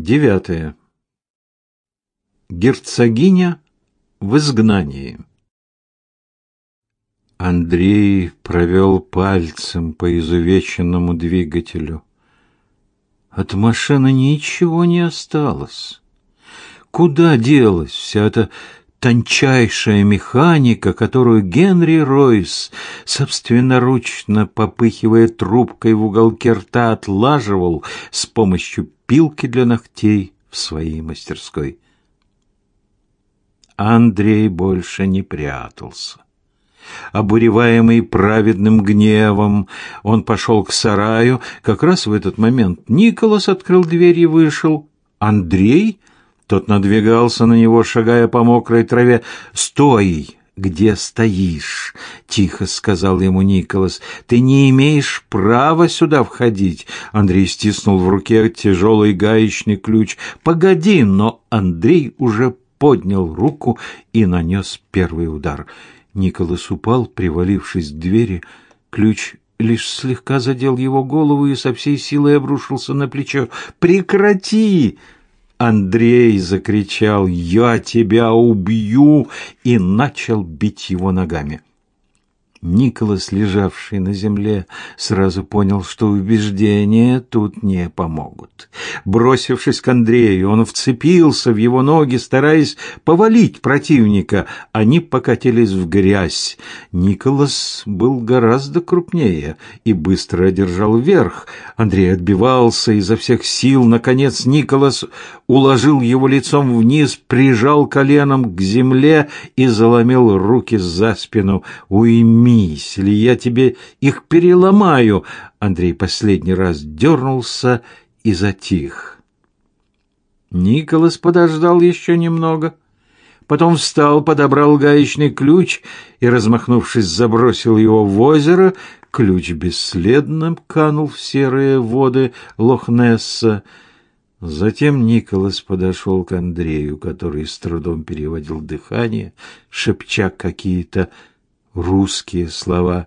Девятое. Герцогиня в изгнании. Андрей провел пальцем по изувеченному двигателю. От машины ничего не осталось. Куда делась вся эта тончайшая механика, которую Генри Ройс собственноручно попыхивая трубкой в уголке рта отлаживал с помощью пилки для ногтей в своей мастерской. Андрей больше не прятался. Обуреваемый праведным гневом, он пошел к сараю. Как раз в этот момент Николас открыл дверь и вышел. Андрей тот надвигался на него, шагая по мокрой траве. «Стой! Где стоишь?» — тихо сказал ему Николас. «Ты не имеешь права сюда входить!» Андрей стиснул в руке тяжелый гаечный ключ. «Погоди!» Но Андрей уже поднял руку и нанес первый удар. Николас упал, привалившись к двери. Ключ лишь слегка задел его голову и со всей силой обрушился на плечо. «Прекрати!» Андрей закричал «Я тебя убью!» и начал бить его ногами. Николас, лежавший на земле, сразу понял, что убеждения тут не помогут. Бросившись к Андрею, он вцепился в его ноги, стараясь повалить противника. Они покатились в грязь. Николас был гораздо крупнее и быстро одержал верх. Андрей отбивался изо всех сил. Наконец Николас уложил его лицом вниз, прижал коленом к земле и заломил руки за спину. «Уйми!» Уймись, или я тебе их переломаю. Андрей последний раз дернулся и затих. Николас подождал еще немного, потом встал, подобрал гаечный ключ и, размахнувшись, забросил его в озеро. Ключ бесследно канул в серые воды Лохнесса. Затем Николас подошел к Андрею, который с трудом переводил дыхание, шепча какие-то русские слова.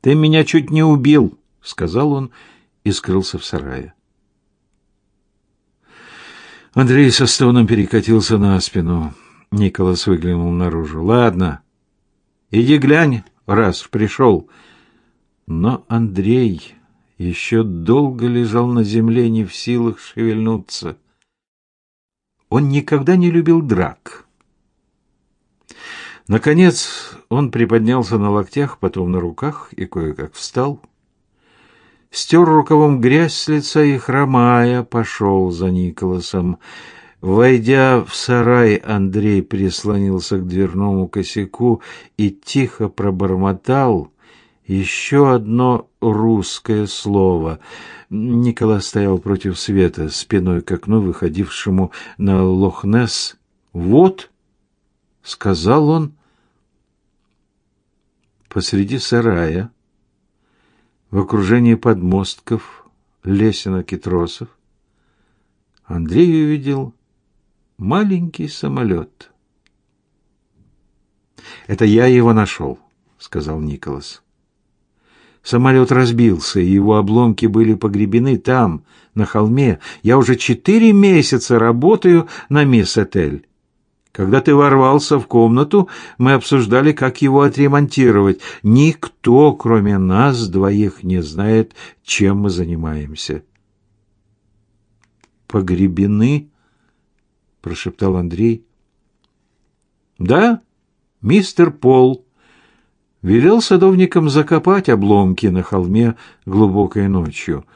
«Ты меня чуть не убил», — сказал он и скрылся в сарае. Андрей со стоном перекатился на спину. Николас выглянул наружу. «Ладно, иди глянь, раз пришел». Но Андрей еще долго лежал на земле, не в силах шевельнуться. Он никогда не любил драк. Наконец он приподнялся на локтях, потом на руках и кое-как встал. Стер рукавом грязь с лица и, хромая, пошел за Николасом. Войдя в сарай, Андрей прислонился к дверному косяку и тихо пробормотал еще одно русское слово. Николас стоял против света, спиной к окну, выходившему на Лохнес. «Вот!» — сказал он посреди сарая, в окружении подмостков, лесенок и тросов, Андрей увидел маленький самолет. «Это я его нашел», — сказал Николас. Самолет разбился, и его обломки были погребены там, на холме. Я уже четыре месяца работаю на мисс Этель. Когда ты ворвался в комнату, мы обсуждали, как его отремонтировать. Никто, кроме нас двоих, не знает, чем мы занимаемся. Погребены? прошептал Андрей. Да, мистер Пол велел садовникам закопать обломки на холме глубокой ночью.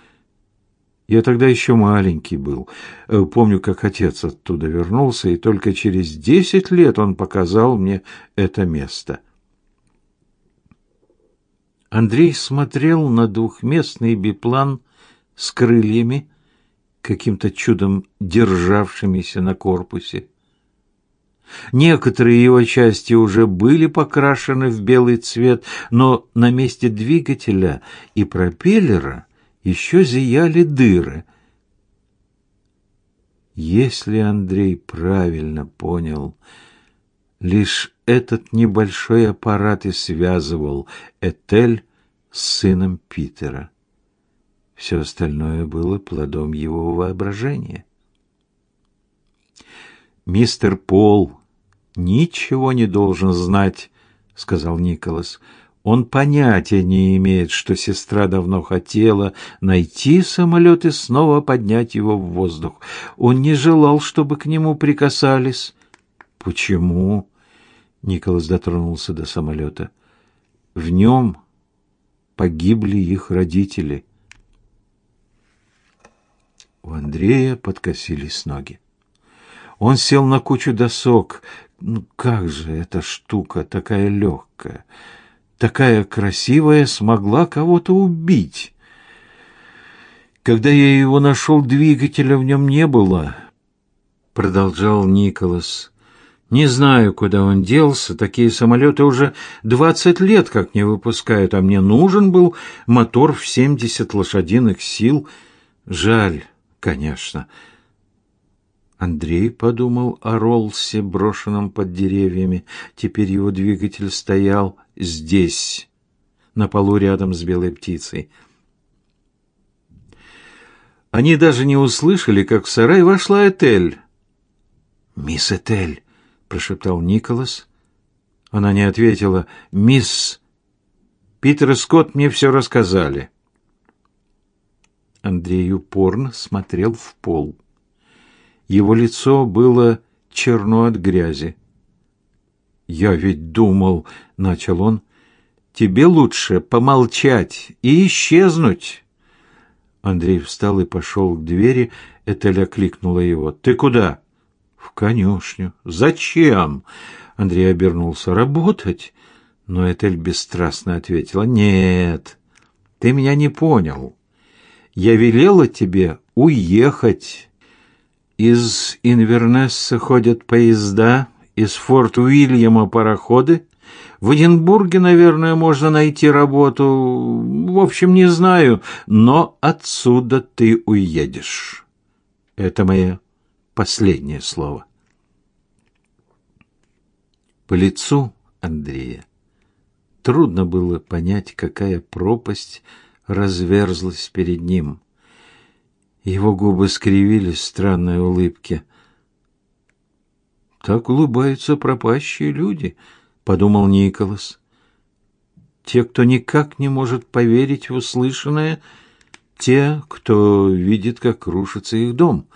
Я тогда еще маленький был. Э, помню, как отец оттуда вернулся, и только через десять лет он показал мне это место. Андрей смотрел на двухместный биплан с крыльями, каким-то чудом державшимися на корпусе. Некоторые его части уже были покрашены в белый цвет, но на месте двигателя и пропеллера еще зияли дыры. Если Андрей правильно понял, лишь этот небольшой аппарат и связывал Этель с сыном Питера. Все остальное было плодом его воображения. Мистер Пол ничего не должен знать, сказал Николас. Он понятия не имеет, что сестра давно хотела найти самолет и снова поднять его в воздух. Он не желал, чтобы к нему прикасались. Почему? Николас дотронулся до самолета. В нем погибли их родители. У Андрея подкосились ноги. Он сел на кучу досок. Ну как же эта штука такая легкая, такая красивая, смогла кого-то убить? Когда я его нашел, двигателя в нем не было, продолжал Николас. Не знаю, куда он делся. Такие самолеты уже двадцать лет как не выпускают, а мне нужен был мотор в семьдесят лошадиных сил. Жаль, конечно. Андрей подумал о Ролсе, брошенном под деревьями. Теперь его двигатель стоял здесь, на полу рядом с белой птицей. Они даже не услышали, как в сарай вошла Этель. «Мисс Этель!» — прошептал Николас. Она не ответила. «Мисс, Питер и Скотт мне все рассказали». Андрей упорно смотрел в пол. Его лицо было черно от грязи. «Я ведь думал», — начал он, — «тебе лучше помолчать и исчезнуть». Андрей встал и пошел к двери. Этель окликнула его. «Ты куда?» «В конюшню». «Зачем?» Андрей обернулся. «Работать?» Но Этель бесстрастно ответила. «Нет, ты меня не понял. Я велела тебе уехать». Из Инвернесса ходят поезда, из Форт Уильяма пароходы. В Эдинбурге, наверное, можно найти работу. В общем, не знаю, но отсюда ты уедешь. Это мое последнее слово. По лицу Андрея трудно было понять, какая пропасть разверзлась перед ним. Его губы скривились в странной улыбке. Так улыбаются пропащие люди, подумал Николас. Те, кто никак не может поверить в услышанное, те, кто видит, как рушится их дом.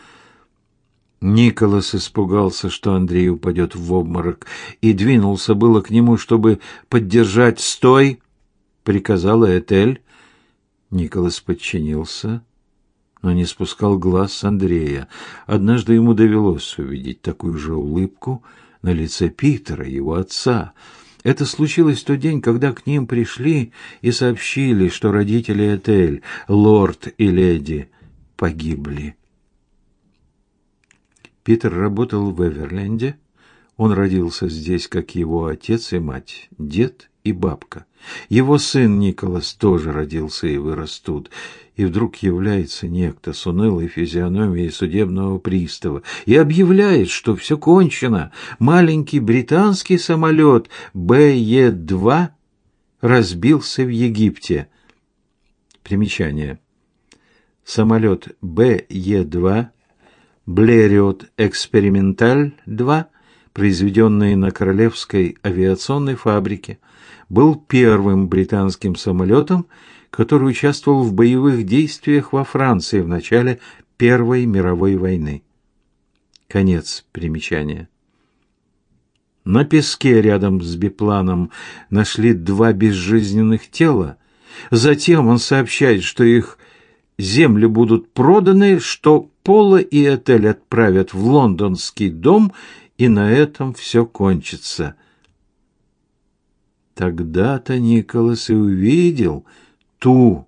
Николас испугался, что Андрей упадет в обморок, и двинулся было к нему, чтобы поддержать. "Стой!" приказала Этель. Николас подчинился но не спускал глаз с Андрея. Однажды ему довелось увидеть такую же улыбку на лице Питера, его отца. Это случилось в тот день, когда к ним пришли и сообщили, что родители Этель, лорд и леди, погибли. Питер работал в Эверленде. Он родился здесь, как его отец и мать, дед и бабка. Его сын Николас тоже родился и вырос тут и вдруг является некто с унылой физиономией судебного пристава и объявляет, что все кончено. Маленький британский самолет БЕ-2 разбился в Египте. Примечание. Самолет БЕ-2 Блериот Эксперименталь-2, произведенный на Королевской авиационной фабрике, был первым британским самолетом, который участвовал в боевых действиях во Франции в начале Первой мировой войны. Конец примечания. На песке рядом с бипланом нашли два безжизненных тела. Затем он сообщает, что их земли будут проданы, что Пола и отель отправят в лондонский дом, и на этом все кончится. Тогда-то Николас и увидел, ту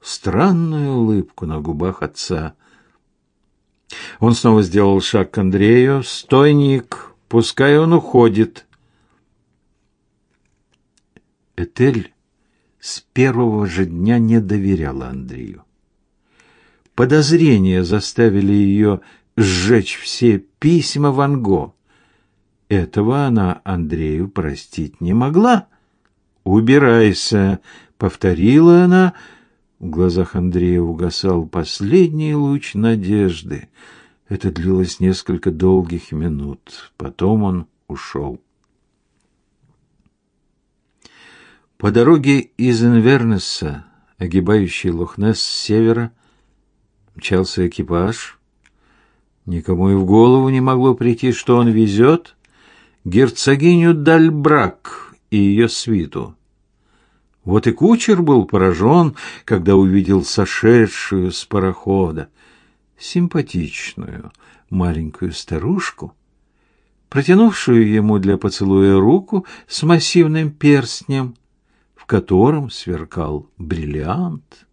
странную улыбку на губах отца. Он снова сделал шаг к Андрею. «Стой, Ник, пускай он уходит». Этель с первого же дня не доверяла Андрею. Подозрения заставили ее сжечь все письма Ван Го. Этого она Андрею простить не могла. «Убирайся», повторила она. В глазах Андрея угасал последний луч надежды. Это длилось несколько долгих минут. Потом он ушел. По дороге из Инвернесса, огибающей Лохнесс с севера, мчался экипаж. Никому и в голову не могло прийти, что он везет герцогиню Дальбрак и ее свиту. Вот и кучер был поражен, когда увидел сошедшую с парохода симпатичную маленькую старушку, протянувшую ему для поцелуя руку с массивным перстнем, в котором сверкал бриллиант.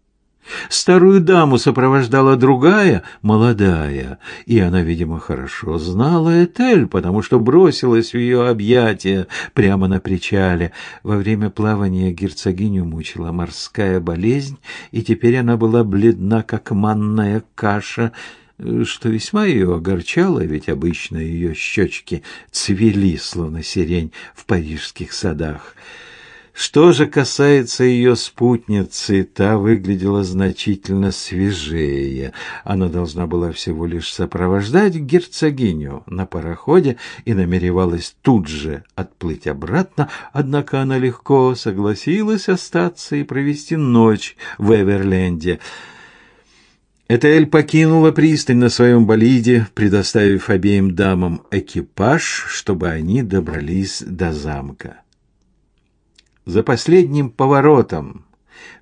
Старую даму сопровождала другая, молодая, и она, видимо, хорошо знала Этель, потому что бросилась в ее объятия прямо на причале. Во время плавания герцогиню мучила морская болезнь, и теперь она была бледна, как манная каша, что весьма ее огорчало, ведь обычно ее щечки цвели, словно сирень в парижских садах. Что же касается ее спутницы, та выглядела значительно свежее. Она должна была всего лишь сопровождать герцогиню на пароходе и намеревалась тут же отплыть обратно, однако она легко согласилась остаться и провести ночь в Эверленде. Этель покинула пристань на своем болиде, предоставив обеим дамам экипаж, чтобы они добрались до замка. За последним поворотом,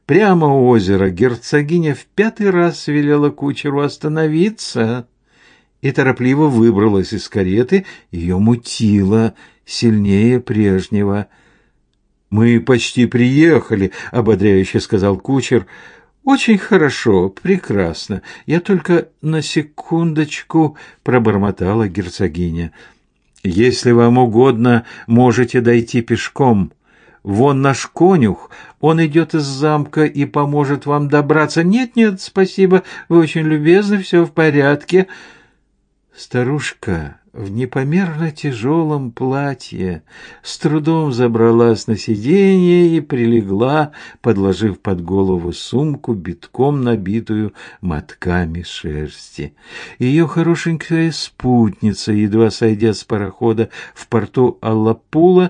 прямо у озера, герцогиня в пятый раз велела кучеру остановиться и торопливо выбралась из кареты, ее мутило сильнее прежнего. «Мы почти приехали», — ободряюще сказал кучер. «Очень хорошо, прекрасно. Я только на секундочку пробормотала герцогиня. Если вам угодно, можете дойти пешком». Вон наш конюх, он идет из замка и поможет вам добраться. Нет-нет, спасибо, вы очень любезны, все в порядке. Старушка в непомерно тяжелом платье с трудом забралась на сиденье и прилегла, подложив под голову сумку, битком набитую мотками шерсти. Ее хорошенькая спутница, едва сойдя с парохода в порту Аллапула,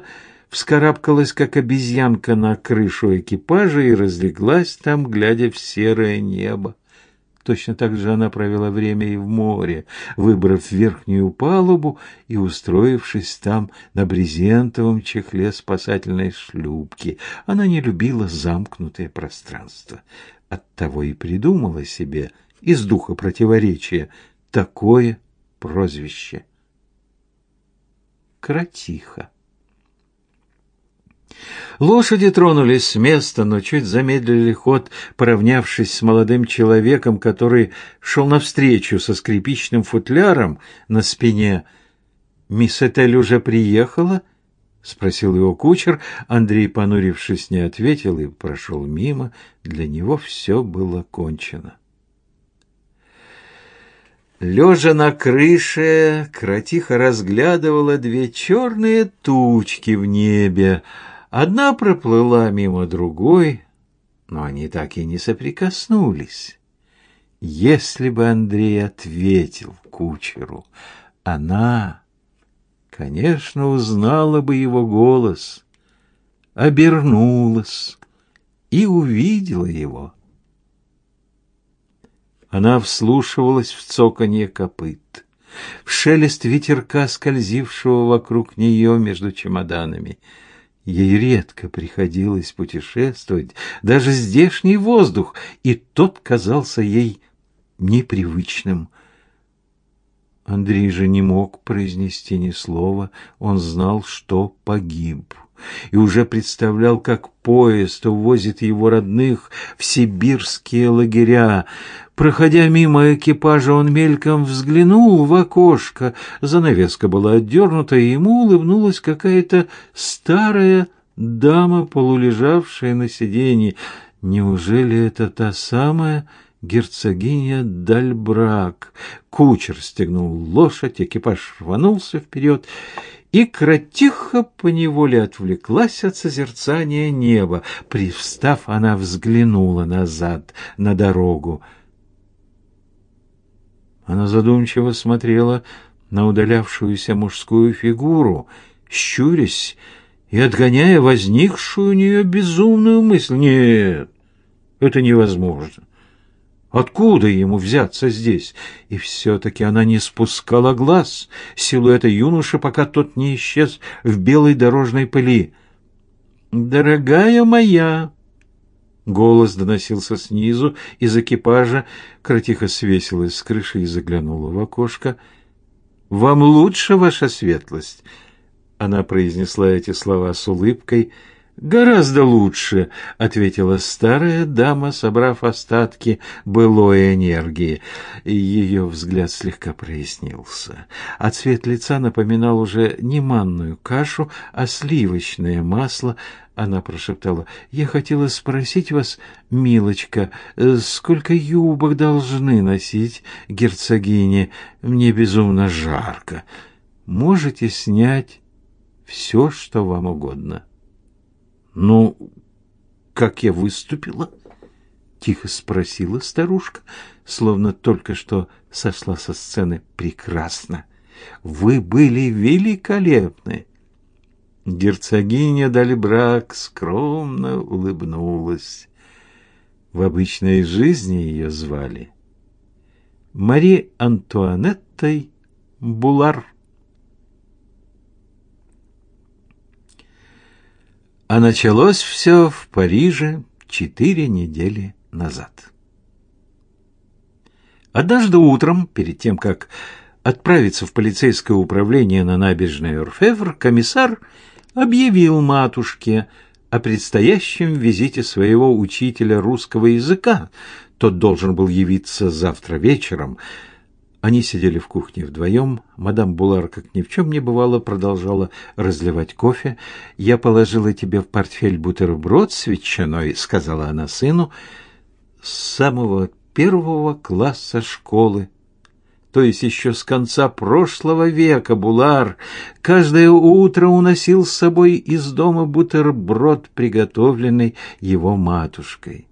вскарабкалась, как обезьянка, на крышу экипажа и разлеглась там, глядя в серое небо. Точно так же она провела время и в море, выбрав верхнюю палубу и устроившись там на брезентовом чехле спасательной шлюпки. Она не любила замкнутое пространство. Оттого и придумала себе из духа противоречия такое прозвище. Кратиха. Лошади тронулись с места, но чуть замедлили ход, поравнявшись с молодым человеком, который шел навстречу со скрипичным футляром на спине. «Мисс Этель уже приехала?» — спросил его кучер. Андрей, понурившись, не ответил и прошел мимо. Для него все было кончено. Лежа на крыше, кротиха разглядывала две черные тучки в небе — Одна проплыла мимо другой, но они так и не соприкоснулись. Если бы Андрей ответил кучеру, она, конечно, узнала бы его голос, обернулась и увидела его. Она вслушивалась в цоканье копыт, в шелест ветерка, скользившего вокруг нее между чемоданами — Ей редко приходилось путешествовать, даже здешний воздух, и тот казался ей непривычным. Андрей же не мог произнести ни слова, он знал, что погиб, и уже представлял, как поезд увозит его родных в сибирские лагеря. Проходя мимо экипажа, он мельком взглянул в окошко. Занавеска была отдернута, и ему улыбнулась какая-то старая дама, полулежавшая на сиденье. Неужели это та самая герцогиня Дальбрак. Кучер стегнул лошадь, экипаж рванулся вперед, и кротиха поневоле отвлеклась от созерцания неба. Привстав, она взглянула назад, на дорогу. Она задумчиво смотрела на удалявшуюся мужскую фигуру, щурясь и отгоняя возникшую у нее безумную мысль. Нет, это невозможно. Откуда ему взяться здесь? И все-таки она не спускала глаз силуэта юноши, пока тот не исчез в белой дорожной пыли. «Дорогая моя!» Голос доносился снизу, из экипажа. Кротиха свесилась с крыши и заглянула в окошко. «Вам лучше, ваша светлость?» Она произнесла эти слова с улыбкой — Гораздо лучше, ответила старая дама, собрав остатки былой энергии. Ее взгляд слегка прояснился, а цвет лица напоминал уже не манную кашу, а сливочное масло. Она прошептала: "Я хотела спросить вас, милочка, сколько юбок должны носить герцогини? Мне безумно жарко. Можете снять все, что вам угодно". «Ну, как я выступила?» — тихо спросила старушка, словно только что сошла со сцены. «Прекрасно! Вы были великолепны!» Герцогиня Дальбрак скромно улыбнулась. В обычной жизни ее звали Мари Антуанеттой Булар. А началось все в Париже четыре недели назад. Однажды утром, перед тем, как отправиться в полицейское управление на набережной Орфевр, комиссар объявил матушке о предстоящем визите своего учителя русского языка. Тот должен был явиться завтра вечером – они сидели в кухне вдвоем. Мадам Булар, как ни в чем не бывало, продолжала разливать кофе. «Я положила тебе в портфель бутерброд с ветчиной», — сказала она сыну, — «с самого первого класса школы. То есть еще с конца прошлого века Булар каждое утро уносил с собой из дома бутерброд, приготовленный его матушкой».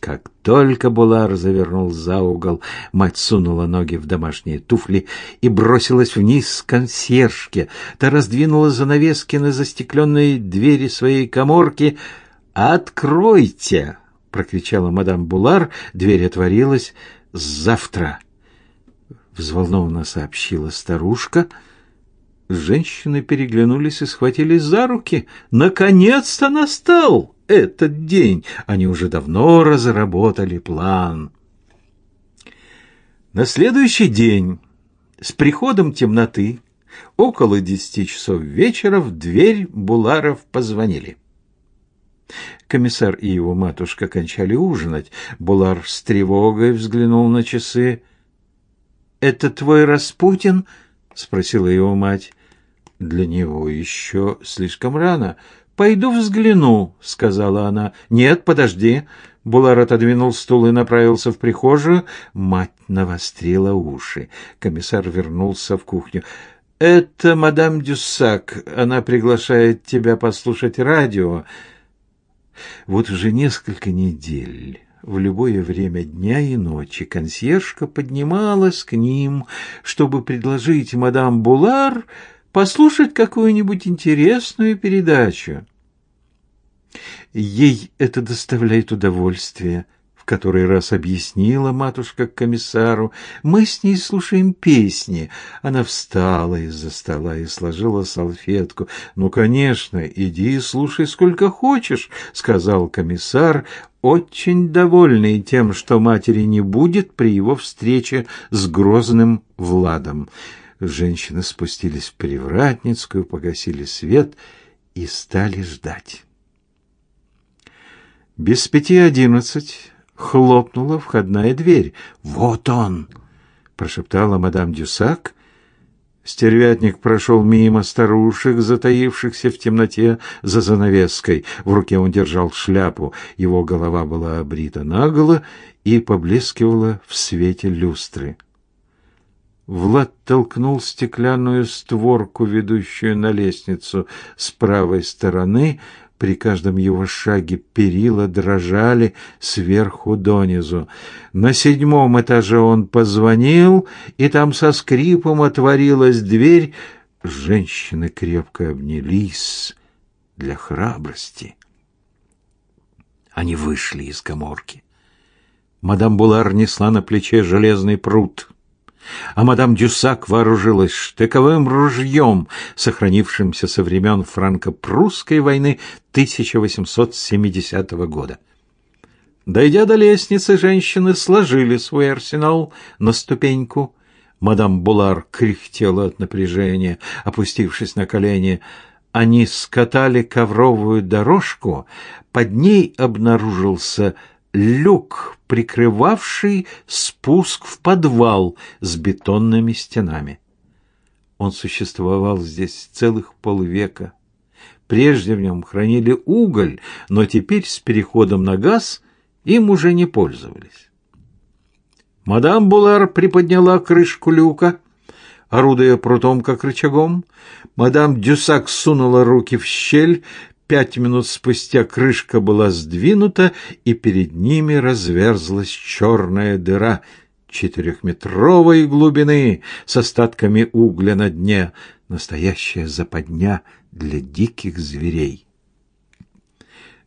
Как только Булар завернул за угол, мать сунула ноги в домашние туфли и бросилась вниз к консьержке. Та раздвинула занавески на застекленные двери своей коморки. «Откройте!» — прокричала мадам Булар. Дверь отворилась. «Завтра!» — взволнованно сообщила старушка. Женщины переглянулись и схватились за руки. «Наконец-то настал!» Этот день. Они уже давно разработали план. На следующий день, с приходом темноты, около десяти часов вечера в дверь Буларов позвонили. Комиссар и его матушка кончали ужинать. Булар с тревогой взглянул на часы. «Это твой Распутин?» — спросила его мать. «Для него еще слишком рано. «Пойду взгляну», — сказала она. «Нет, подожди». Булар отодвинул стул и направился в прихожую. Мать навострила уши. Комиссар вернулся в кухню. «Это мадам Дюссак. Она приглашает тебя послушать радио». Вот уже несколько недель в любое время дня и ночи консьержка поднималась к ним, чтобы предложить мадам Булар послушать какую-нибудь интересную передачу. Ей это доставляет удовольствие, в который раз объяснила матушка комиссару. Мы с ней слушаем песни. Она встала из-за стола и сложила салфетку. Ну, конечно, иди и слушай сколько хочешь, сказал комиссар, очень довольный тем, что матери не будет при его встрече с грозным Владом. Женщины спустились в Привратницкую, погасили свет и стали ждать. Без пяти одиннадцать хлопнула входная дверь. «Вот он!» — прошептала мадам Дюсак. Стервятник прошел мимо старушек, затаившихся в темноте за занавеской. В руке он держал шляпу, его голова была обрита наголо, и поблескивала в свете люстры. Влад толкнул стеклянную створку, ведущую на лестницу с правой стороны. При каждом его шаге перила дрожали сверху донизу. На седьмом этаже он позвонил, и там со скрипом отворилась дверь. Женщины крепко обнялись для храбрости. Они вышли из коморки. Мадам Булар несла на плече железный пруд — а мадам Дюсак вооружилась штыковым ружьем, сохранившимся со времен франко-прусской войны 1870 года. Дойдя до лестницы, женщины сложили свой арсенал на ступеньку. Мадам Булар кряхтела от напряжения, опустившись на колени. Они скатали ковровую дорожку, под ней обнаружился люк, прикрывавший спуск в подвал с бетонными стенами. Он существовал здесь целых полвека. Прежде в нем хранили уголь, но теперь с переходом на газ им уже не пользовались. Мадам Булар приподняла крышку люка, орудуя прутом как рычагом. Мадам Дюсак сунула руки в щель, Пять минут спустя крышка была сдвинута, и перед ними разверзлась черная дыра четырехметровой глубины с остатками угля на дне. Настоящая западня для диких зверей.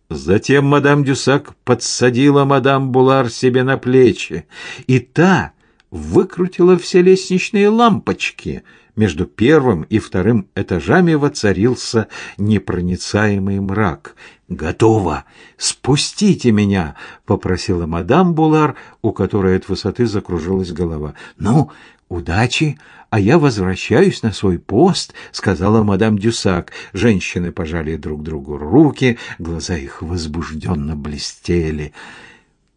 Затем мадам Дюсак подсадила мадам Булар себе на плечи, и та выкрутила все лестничные лампочки — между первым и вторым этажами воцарился непроницаемый мрак. «Готово! Спустите меня!» — попросила мадам Булар, у которой от высоты закружилась голова. «Ну, удачи, а я возвращаюсь на свой пост», — сказала мадам Дюсак. Женщины пожали друг другу руки, глаза их возбужденно блестели.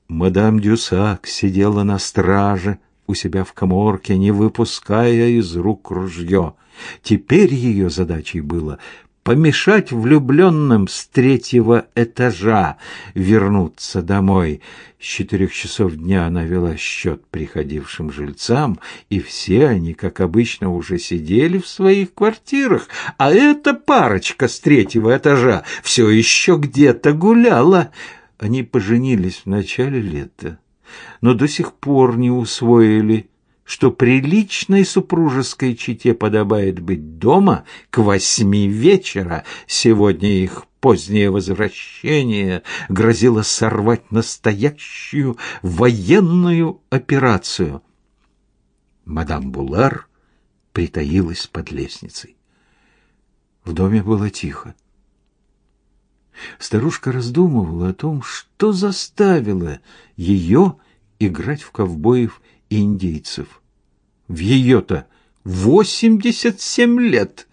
Мадам Дюсак сидела на страже, у себя в коморке, не выпуская из рук ружье. Теперь ее задачей было помешать влюбленным с третьего этажа вернуться домой. С четырех часов дня она вела счет приходившим жильцам, и все они, как обычно, уже сидели в своих квартирах, а эта парочка с третьего этажа все еще где-то гуляла. Они поженились в начале лета но до сих пор не усвоили, что приличной супружеской чете подобает быть дома к восьми вечера. Сегодня их позднее возвращение грозило сорвать настоящую военную операцию. Мадам Булар притаилась под лестницей. В доме было тихо. Старушка раздумывала о том, что заставило ее играть в ковбоев и индейцев. В ее-то восемьдесят семь лет.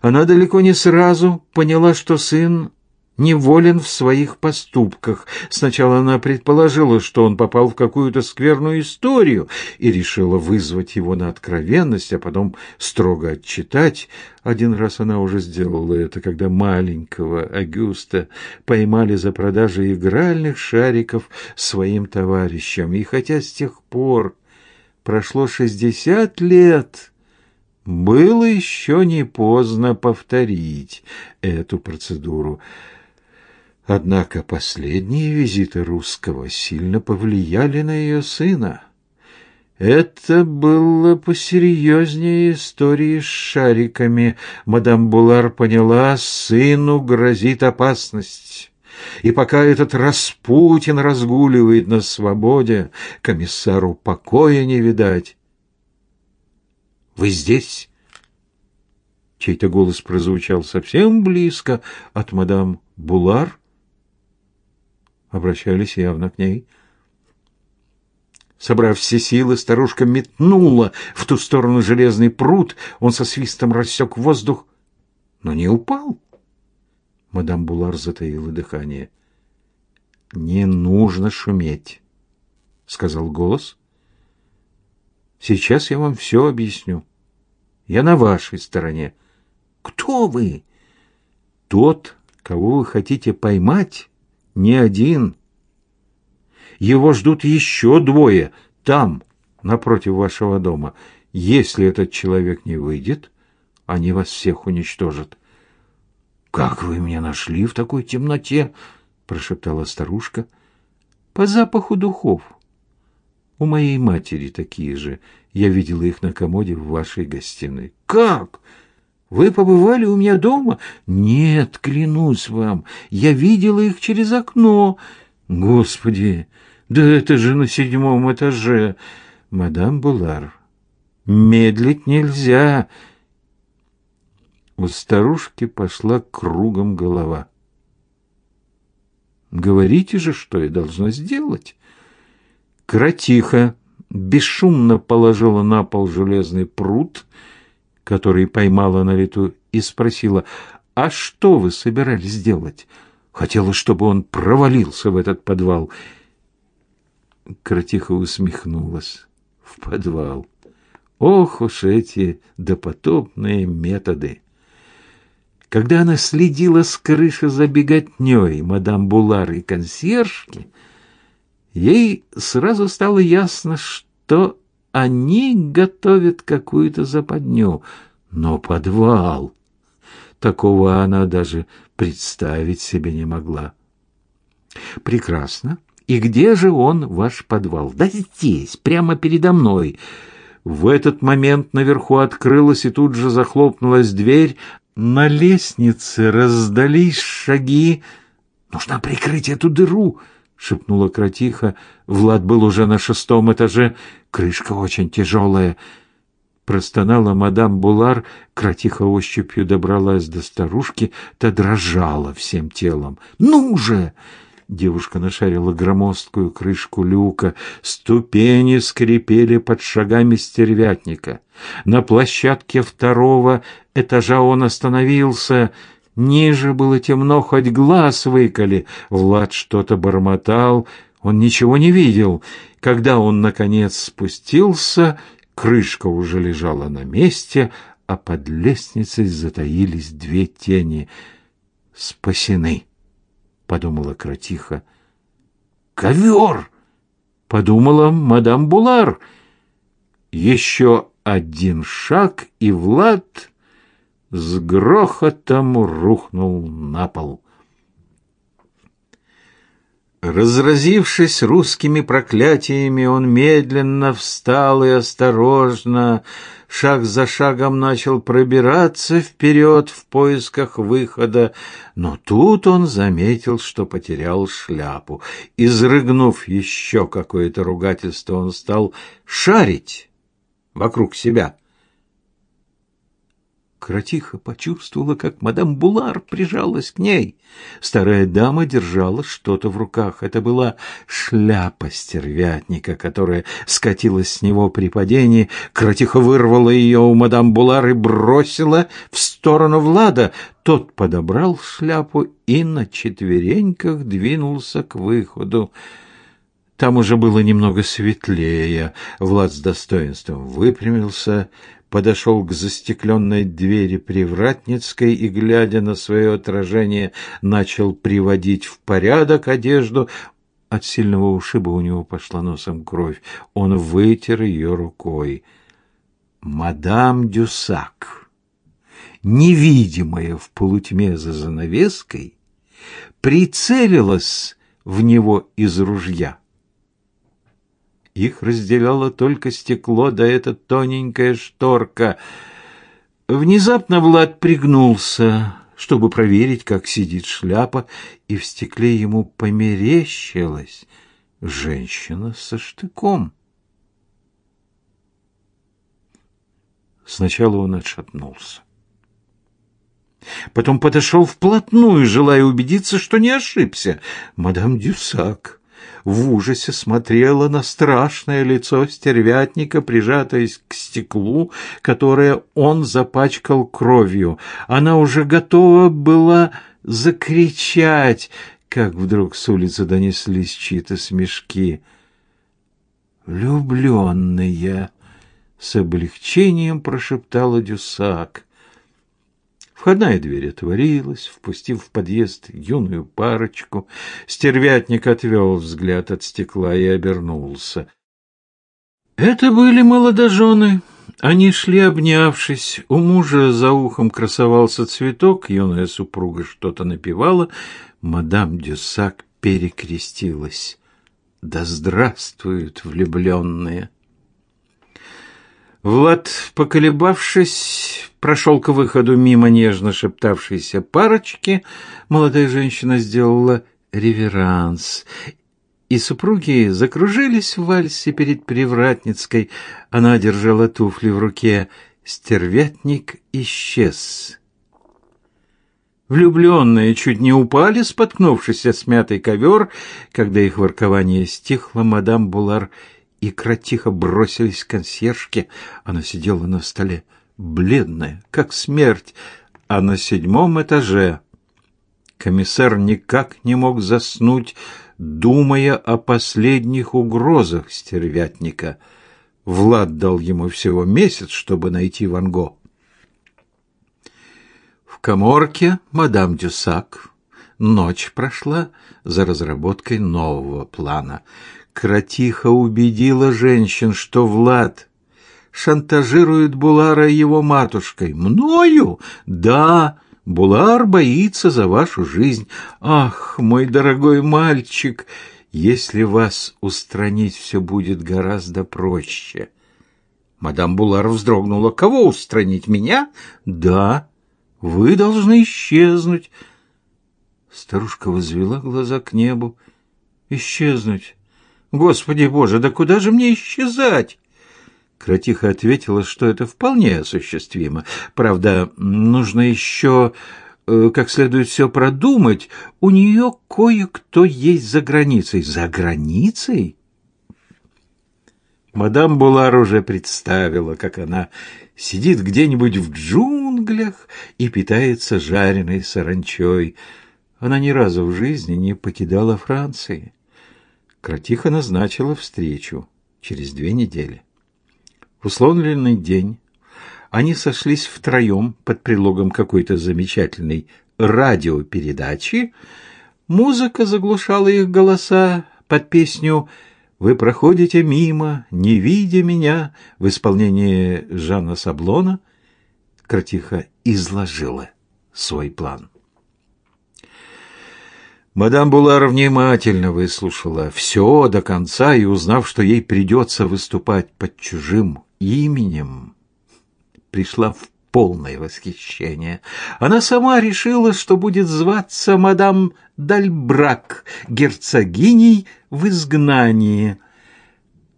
Она далеко не сразу поняла, что сын неволен в своих поступках. Сначала она предположила, что он попал в какую-то скверную историю и решила вызвать его на откровенность, а потом строго отчитать. Один раз она уже сделала это, когда маленького Агюста поймали за продажей игральных шариков своим товарищам. И хотя с тех пор прошло шестьдесят лет, было еще не поздно повторить эту процедуру. Однако последние визиты русского сильно повлияли на ее сына. Это было посерьезнее истории с шариками. Мадам Булар поняла, сыну грозит опасность. И пока этот Распутин разгуливает на свободе, комиссару покоя не видать. «Вы здесь?» Чей-то голос прозвучал совсем близко от мадам Булар, обращались явно к ней. Собрав все силы, старушка метнула в ту сторону железный пруд. Он со свистом рассек воздух, но не упал. Мадам Булар затаила дыхание. «Не нужно шуметь», — сказал голос. «Сейчас я вам все объясню. Я на вашей стороне. Кто вы?» «Тот, кого вы хотите поймать, не один. Его ждут еще двое там, напротив вашего дома. Если этот человек не выйдет, они вас всех уничтожат. Как вы меня нашли в такой темноте? прошептала старушка. По запаху духов. У моей матери такие же. Я видела их на комоде в вашей гостиной. Как? Вы побывали у меня дома? Нет, клянусь вам, я видела их через окно. Господи, да это же на седьмом этаже. Мадам Булар, медлить нельзя. У старушки пошла кругом голова. Говорите же, что я должна сделать. Кратиха бесшумно положила на пол железный пруд, который поймала на лету, и спросила, «А что вы собирались делать?» Хотела, чтобы он провалился в этот подвал. Кратиха усмехнулась. В подвал. Ох уж эти допотопные методы! Когда она следила с крыши за беготней мадам Булар и консьержки, ей сразу стало ясно, что они готовят какую-то западню. Но подвал... Такого она даже представить себе не могла. Прекрасно. И где же он, ваш подвал? Да здесь, прямо передо мной. В этот момент наверху открылась и тут же захлопнулась дверь, на лестнице раздались шаги. «Нужно прикрыть эту дыру!» — шепнула Кратиха. Влад был уже на шестом этаже. Крышка очень тяжелая. Простонала мадам Булар. Кратиха ощупью добралась до старушки. Та дрожала всем телом. «Ну же!» Девушка нашарила громоздкую крышку люка. Ступени скрипели под шагами стервятника. На площадке второго этажа он остановился. Ниже было темно, хоть глаз выколи. Влад что-то бормотал. Он ничего не видел. Когда он, наконец, спустился, крышка уже лежала на месте, а под лестницей затаились две тени. «Спасены!» подумала Кратиха. Ковер! подумала мадам Булар. Еще один шаг, и Влад с грохотом рухнул на пол. Разразившись русскими проклятиями, он медленно встал и осторожно, шаг за шагом начал пробираться вперед в поисках выхода, но тут он заметил, что потерял шляпу. Изрыгнув еще какое-то ругательство, он стал шарить вокруг себя. Кратиха почувствовала, как мадам Булар прижалась к ней. Старая дама держала что-то в руках. Это была шляпа стервятника, которая скатилась с него при падении. Кратиха вырвала ее у мадам Булар и бросила в сторону Влада. Тот подобрал шляпу и на четвереньках двинулся к выходу. Там уже было немного светлее. Влад с достоинством выпрямился, подошел к застекленной двери Привратницкой и, глядя на свое отражение, начал приводить в порядок одежду. От сильного ушиба у него пошла носом кровь. Он вытер ее рукой. Мадам Дюсак, невидимая в полутьме за занавеской, прицелилась в него из ружья. Их разделяло только стекло да эта тоненькая шторка. Внезапно Влад пригнулся, чтобы проверить, как сидит шляпа, и в стекле ему померещилась женщина со штыком. Сначала он отшатнулся. Потом подошел вплотную, желая убедиться, что не ошибся. Мадам Дюсак в ужасе смотрела на страшное лицо стервятника, прижатаясь к стеклу, которое он запачкал кровью. Она уже готова была закричать, как вдруг с улицы донеслись чьи-то смешки. «Влюбленная!» — с облегчением прошептала Дюсак. Входная дверь отворилась, впустив в подъезд юную парочку. Стервятник отвел взгляд от стекла и обернулся. Это были молодожены. Они шли, обнявшись. У мужа за ухом красовался цветок, юная супруга что-то напевала. Мадам Дюсак перекрестилась. «Да здравствуют влюбленные!» Влад, поколебавшись, прошел к выходу мимо нежно шептавшейся парочки. Молодая женщина сделала реверанс, и супруги закружились в вальсе перед Привратницкой. Она держала туфли в руке. Стервятник исчез. Влюбленные чуть не упали, споткнувшись о смятый ковер. Когда их воркование стихло, мадам Булар и кротиха бросились к консьержке. Она сидела на столе, бледная, как смерть, а на седьмом этаже комиссар никак не мог заснуть, думая о последних угрозах стервятника. Влад дал ему всего месяц, чтобы найти Ван Го. В коморке мадам Дюсак ночь прошла за разработкой нового плана. Кротиха убедила женщин, что Влад шантажирует Булара его матушкой. «Мною? Да!» Булар боится за вашу жизнь. Ах, мой дорогой мальчик, если вас устранить, все будет гораздо проще. Мадам Булар вздрогнула. Кого устранить? Меня? Да. Вы должны исчезнуть. Старушка возвела глаза к небу. Исчезнуть. Господи Боже, да куда же мне исчезать? Кротиха ответила, что это вполне осуществимо. Правда, нужно еще э, как следует все продумать. У нее кое-кто есть за границей. За границей? Мадам Булар уже представила, как она сидит где-нибудь в джунглях и питается жареной саранчой. Она ни разу в жизни не покидала Франции. Кротиха назначила встречу через две недели. В условленный день они сошлись втроем под предлогом какой-то замечательной радиопередачи. Музыка заглушала их голоса под песню «Вы проходите мимо, не видя меня» в исполнении Жана Саблона. Кротиха изложила свой план. Мадам Булар внимательно выслушала все до конца и, узнав, что ей придется выступать под чужим именем, пришла в полное восхищение. Она сама решила, что будет зваться мадам Дальбрак, герцогиней в изгнании.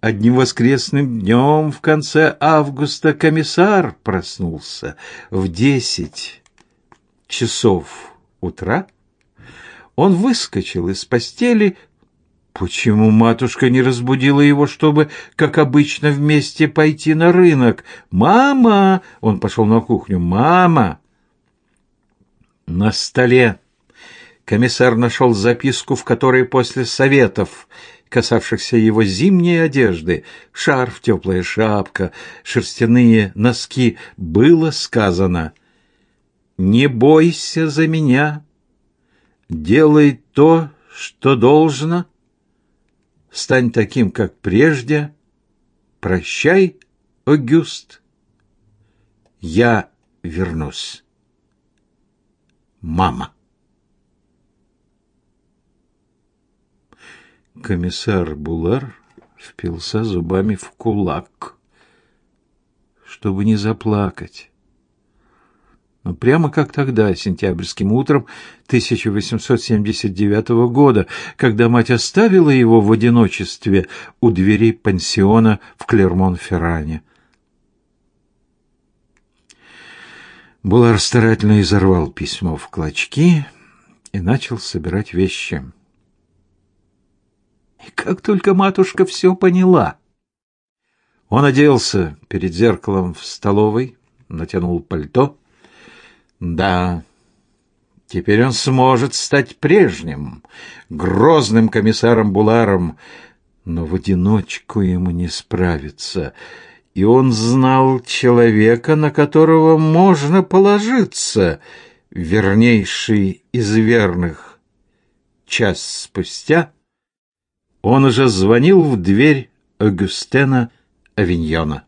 Одним воскресным днем в конце августа комиссар проснулся в десять часов утра, он выскочил из постели. Почему матушка не разбудила его, чтобы, как обычно, вместе пойти на рынок? «Мама!» — он пошел на кухню. «Мама!» На столе комиссар нашел записку, в которой после советов, касавшихся его зимней одежды, шарф, теплая шапка, шерстяные носки, было сказано «Не бойся за меня, Делай то, что должно. Стань таким, как прежде. Прощай, Огюст. Я вернусь. Мама. Комиссар Булар впился зубами в кулак, чтобы не заплакать. Ну, прямо как тогда, сентябрьским утром 1879 года, когда мать оставила его в одиночестве у дверей пансиона в Клермон-Ферране. Булар старательно изорвал письмо в клочки и начал собирать вещи. И как только матушка все поняла. Он оделся перед зеркалом в столовой, натянул пальто, да, теперь он сможет стать прежним, грозным комиссаром Буларом, но в одиночку ему не справиться. и он знал человека, на которого можно положиться, вернейший из верных. Час спустя он уже звонил в дверь Агюстена Авиньона.